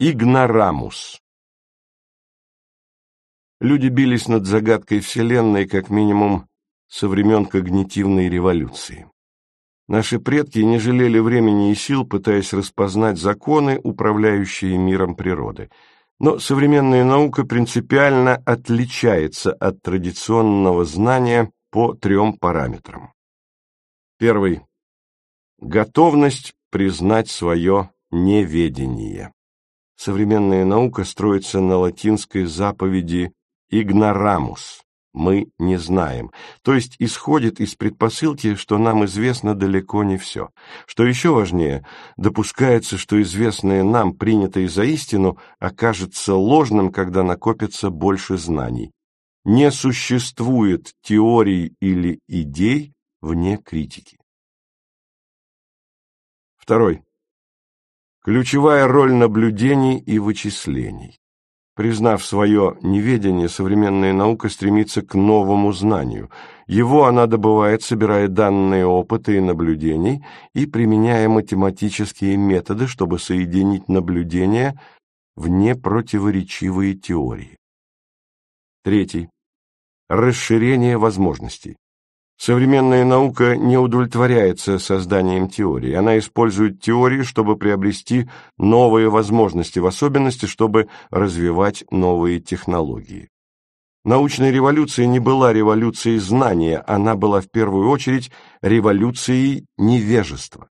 Игнорамус. Люди бились над загадкой Вселенной как минимум со времен когнитивной революции. Наши предки не жалели времени и сил, пытаясь распознать законы, управляющие миром природы. Но современная наука принципиально отличается от традиционного знания по трем параметрам. Первый. Готовность признать свое неведение. Современная наука строится на латинской заповеди «игнорамус» – «мы не знаем», то есть исходит из предпосылки, что нам известно далеко не все. Что еще важнее, допускается, что известное нам, принятое за истину, окажется ложным, когда накопится больше знаний. Не существует теорий или идей вне критики. Второй. Ключевая роль наблюдений и вычислений. Признав свое неведение, современная наука стремится к новому знанию. Его она добывает, собирая данные опыта и наблюдений и применяя математические методы, чтобы соединить наблюдения в непротиворечивые теории. Третий. Расширение возможностей. Современная наука не удовлетворяется созданием теории. Она использует теории, чтобы приобрести новые возможности, в особенности, чтобы развивать новые технологии. Научная революция не была революцией знания, она была в первую очередь революцией невежества.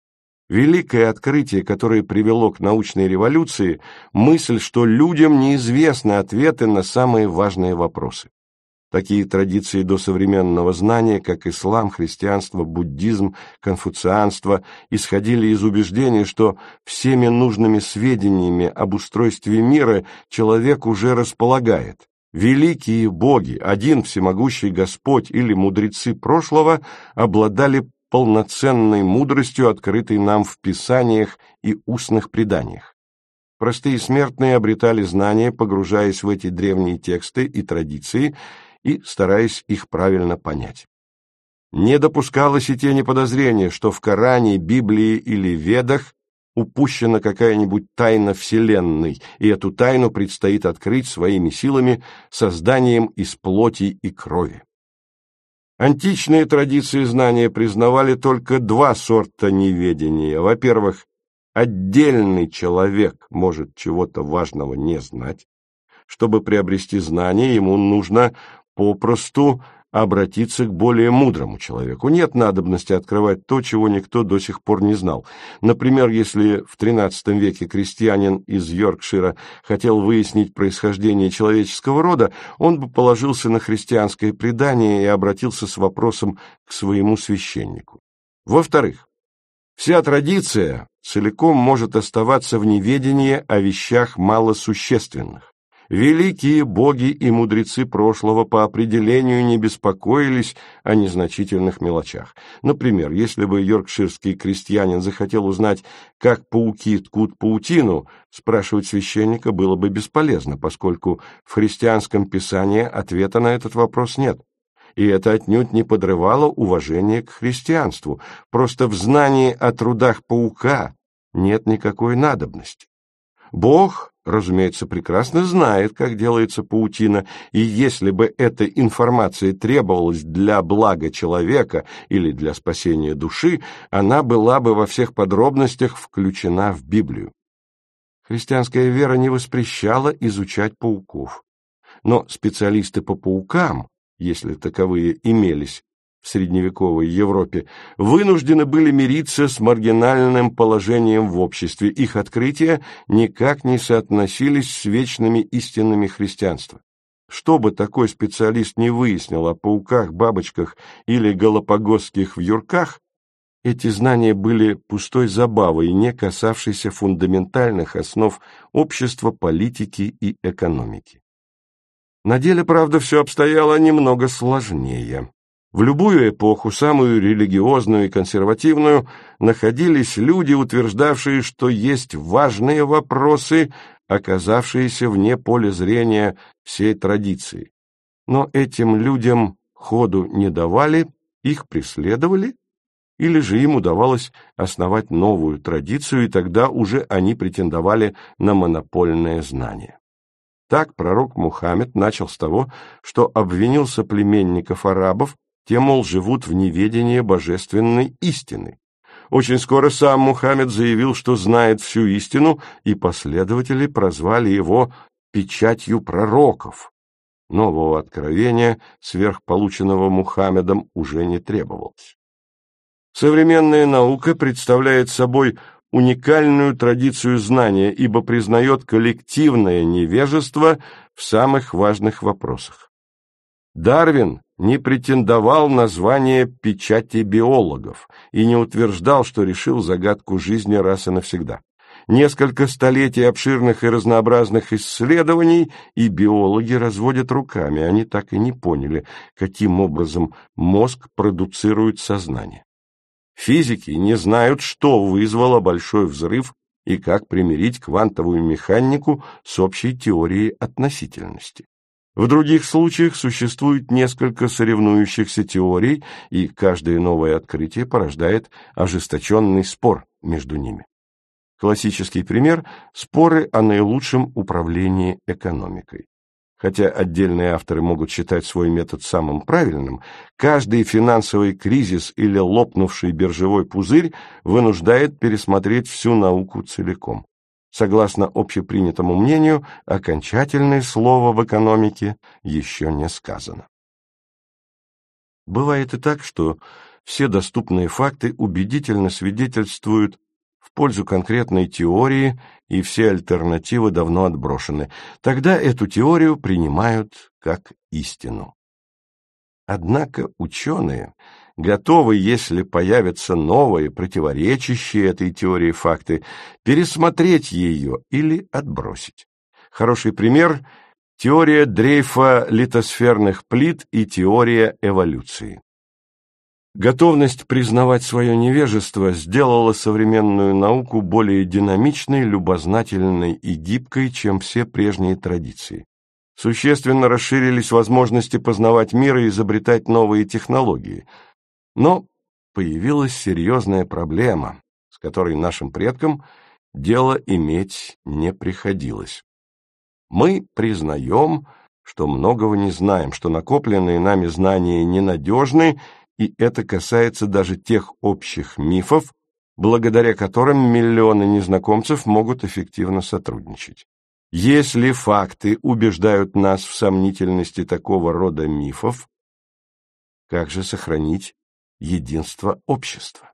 Великое открытие, которое привело к научной революции, мысль, что людям неизвестны ответы на самые важные вопросы. Такие традиции досовременного знания, как ислам, христианство, буддизм, конфуцианство, исходили из убеждения, что всеми нужными сведениями об устройстве мира человек уже располагает. Великие боги, один всемогущий Господь или мудрецы прошлого обладали полноценной мудростью, открытой нам в писаниях и устных преданиях. Простые смертные обретали знания, погружаясь в эти древние тексты и традиции, и стараясь их правильно понять. Не допускалось и тени подозрения, что в Коране, Библии или Ведах упущена какая-нибудь тайна Вселенной, и эту тайну предстоит открыть своими силами созданием из плоти и крови. Античные традиции знания признавали только два сорта неведения. Во-первых, отдельный человек может чего-то важного не знать. Чтобы приобрести знание, ему нужно попросту обратиться к более мудрому человеку. Нет надобности открывать то, чего никто до сих пор не знал. Например, если в XIII веке крестьянин из Йоркшира хотел выяснить происхождение человеческого рода, он бы положился на христианское предание и обратился с вопросом к своему священнику. Во-вторых, вся традиция целиком может оставаться в неведении о вещах малосущественных. Великие боги и мудрецы прошлого по определению не беспокоились о незначительных мелочах. Например, если бы йоркширский крестьянин захотел узнать, как пауки ткут паутину, спрашивать священника было бы бесполезно, поскольку в христианском писании ответа на этот вопрос нет. И это отнюдь не подрывало уважение к христианству. Просто в знании о трудах паука нет никакой надобности. Бог разумеется, прекрасно знает, как делается паутина, и если бы эта информация требовалась для блага человека или для спасения души, она была бы во всех подробностях включена в Библию. Христианская вера не воспрещала изучать пауков. Но специалисты по паукам, если таковые имелись, в средневековой Европе, вынуждены были мириться с маргинальным положением в обществе. Их открытия никак не соотносились с вечными истинами христианства. Что бы такой специалист не выяснил о пауках, бабочках или галапагосских вьюрках, эти знания были пустой забавой, не касавшейся фундаментальных основ общества, политики и экономики. На деле, правда, все обстояло немного сложнее. В любую эпоху, самую религиозную и консервативную, находились люди, утверждавшие, что есть важные вопросы, оказавшиеся вне поля зрения всей традиции. Но этим людям ходу не давали, их преследовали или же им удавалось основать новую традицию, и тогда уже они претендовали на монопольное знание. Так пророк Мухаммед начал с того, что обвинил соплеменников арабов, те, мол, живут в неведении божественной истины. Очень скоро сам Мухаммед заявил, что знает всю истину, и последователи прозвали его «печатью пророков». Нового откровения, сверхполученного Мухаммедом, уже не требовалось. Современная наука представляет собой уникальную традицию знания, ибо признает коллективное невежество в самых важных вопросах. Дарвин не претендовал на звание печати биологов и не утверждал, что решил загадку жизни раз и навсегда. Несколько столетий обширных и разнообразных исследований, и биологи разводят руками, они так и не поняли, каким образом мозг продуцирует сознание. Физики не знают, что вызвало большой взрыв и как примирить квантовую механику с общей теорией относительности. В других случаях существует несколько соревнующихся теорий, и каждое новое открытие порождает ожесточенный спор между ними. Классический пример – споры о наилучшем управлении экономикой. Хотя отдельные авторы могут считать свой метод самым правильным, каждый финансовый кризис или лопнувший биржевой пузырь вынуждает пересмотреть всю науку целиком. Согласно общепринятому мнению, окончательное слово в экономике еще не сказано. Бывает и так, что все доступные факты убедительно свидетельствуют в пользу конкретной теории, и все альтернативы давно отброшены. Тогда эту теорию принимают как истину. Однако ученые готовы, если появятся новые, противоречащие этой теории факты, пересмотреть ее или отбросить. Хороший пример – теория дрейфа литосферных плит и теория эволюции. Готовность признавать свое невежество сделала современную науку более динамичной, любознательной и гибкой, чем все прежние традиции. Существенно расширились возможности познавать мир и изобретать новые технологии. Но появилась серьезная проблема, с которой нашим предкам дело иметь не приходилось. Мы признаем, что многого не знаем, что накопленные нами знания ненадежны и это касается даже тех общих мифов, благодаря которым миллионы незнакомцев могут эффективно сотрудничать. Если факты убеждают нас в сомнительности такого рода мифов, как же сохранить единство общества?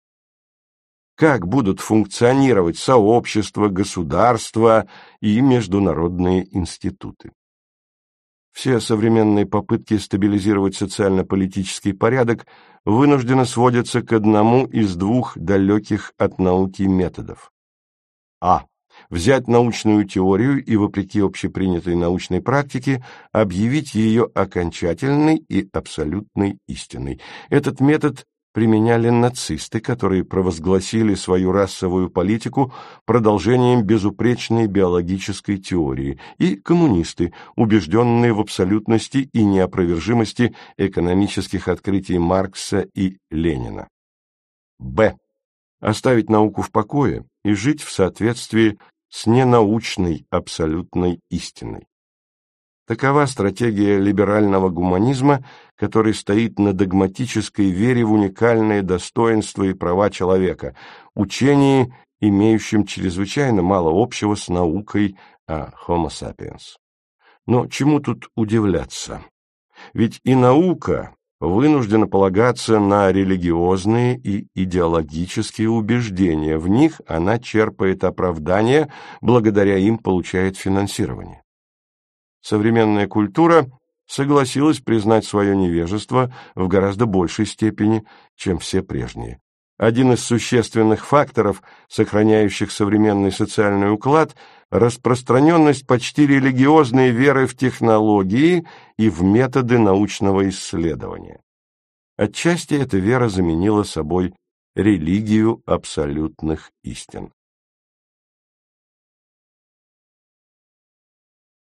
Как будут функционировать сообщества, государства и международные институты? Все современные попытки стабилизировать социально-политический порядок вынужденно сводятся к одному из двух далеких от науки методов. А. Взять научную теорию и, вопреки общепринятой научной практике, объявить ее окончательной и абсолютной истиной. Этот метод применяли нацисты, которые провозгласили свою расовую политику продолжением безупречной биологической теории, и коммунисты, убежденные в абсолютности и неопровержимости экономических открытий Маркса и Ленина. Б. Оставить науку в покое и жить в соответствии с ненаучной абсолютной истиной. Такова стратегия либерального гуманизма, который стоит на догматической вере в уникальные достоинства и права человека, учении, имеющем чрезвычайно мало общего с наукой о Homo sapiens. Но чему тут удивляться? Ведь и наука вынуждена полагаться на религиозные и идеологические убеждения, в них она черпает оправдание, благодаря им получает финансирование современная культура согласилась признать свое невежество в гораздо большей степени, чем все прежние. Один из существенных факторов, сохраняющих современный социальный уклад, распространенность почти религиозной веры в технологии и в методы научного исследования. Отчасти эта вера заменила собой религию абсолютных истин.